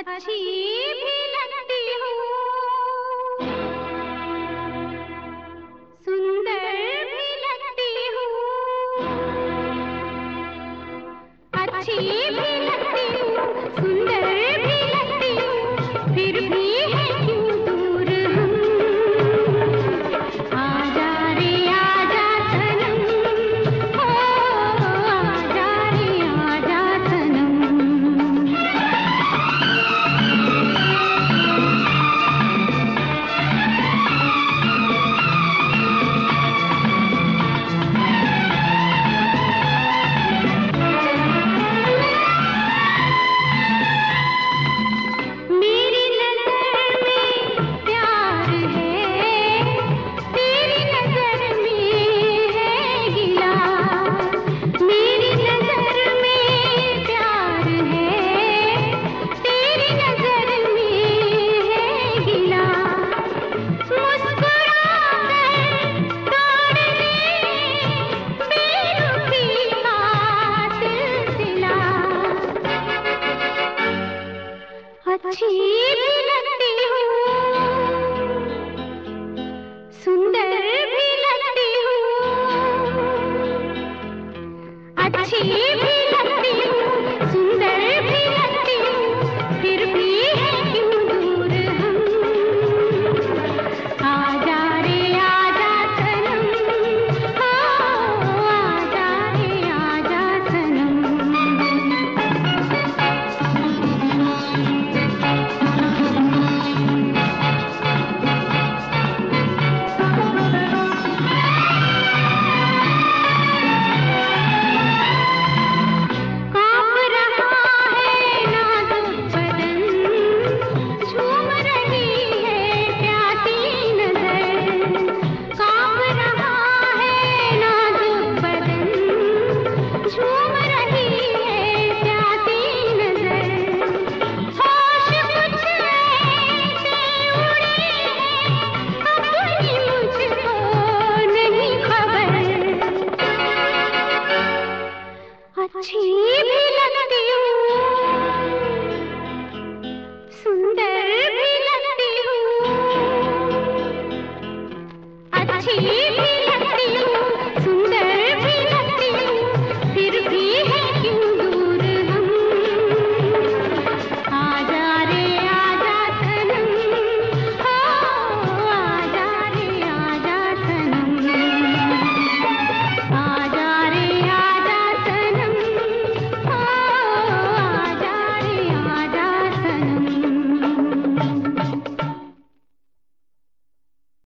अच्छी भी लगती हूँ। सुंदर भी लगती हूँ। अच्छी भी अजीब लगती हूँ। सुंदर भी लगती हूँ। अच्छी भी लगती अच्छी भी लगती सुंदर भी लगती अच्छी